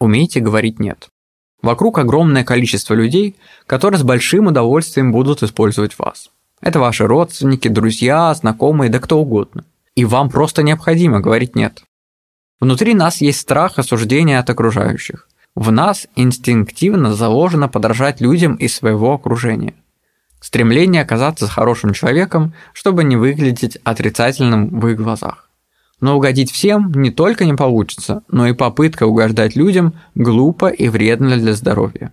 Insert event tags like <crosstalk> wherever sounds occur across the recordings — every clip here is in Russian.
Умейте говорить «нет». Вокруг огромное количество людей, которые с большим удовольствием будут использовать вас. Это ваши родственники, друзья, знакомые, да кто угодно. И вам просто необходимо говорить «нет». Внутри нас есть страх осуждения от окружающих. В нас инстинктивно заложено подражать людям из своего окружения. Стремление оказаться хорошим человеком, чтобы не выглядеть отрицательным в их глазах. Но угодить всем не только не получится, но и попытка угождать людям глупо и вредно для здоровья.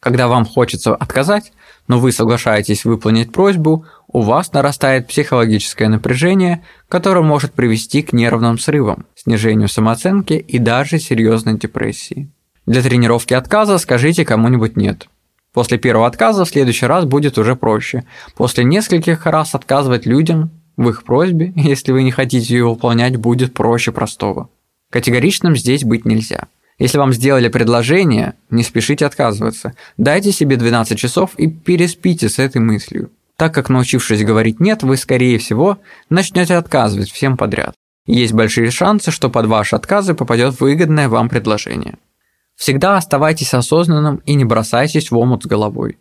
Когда вам хочется отказать, но вы соглашаетесь выполнить просьбу, у вас нарастает психологическое напряжение, которое может привести к нервным срывам, снижению самооценки и даже серьезной депрессии. Для тренировки отказа скажите кому-нибудь «нет». После первого отказа в следующий раз будет уже проще. После нескольких раз отказывать людям в их просьбе, <laughs> если вы не хотите ее выполнять, будет проще простого. Категоричным здесь быть нельзя. Если вам сделали предложение, не спешите отказываться. Дайте себе 12 часов и переспите с этой мыслью. Так как научившись говорить «нет», вы, скорее всего, начнете отказывать всем подряд. Есть большие шансы, что под ваши отказы попадет выгодное вам предложение. Всегда оставайтесь осознанным и не бросайтесь в омут с головой.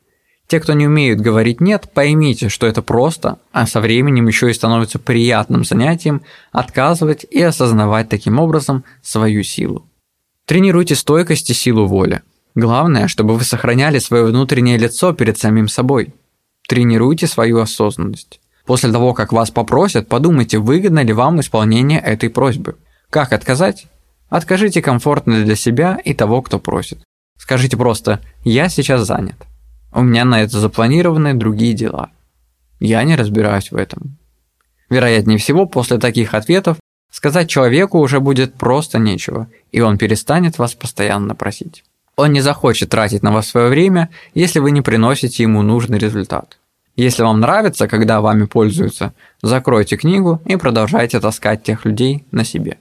Те, кто не умеют говорить «нет», поймите, что это просто, а со временем еще и становится приятным занятием отказывать и осознавать таким образом свою силу. Тренируйте стойкость и силу воли. Главное, чтобы вы сохраняли свое внутреннее лицо перед самим собой. Тренируйте свою осознанность. После того, как вас попросят, подумайте, выгодно ли вам исполнение этой просьбы. Как отказать? Откажите комфортно для себя и того, кто просит. Скажите просто «я сейчас занят». У меня на это запланированы другие дела. Я не разбираюсь в этом. Вероятнее всего, после таких ответов сказать человеку уже будет просто нечего, и он перестанет вас постоянно просить. Он не захочет тратить на вас свое время, если вы не приносите ему нужный результат. Если вам нравится, когда вами пользуются, закройте книгу и продолжайте таскать тех людей на себе.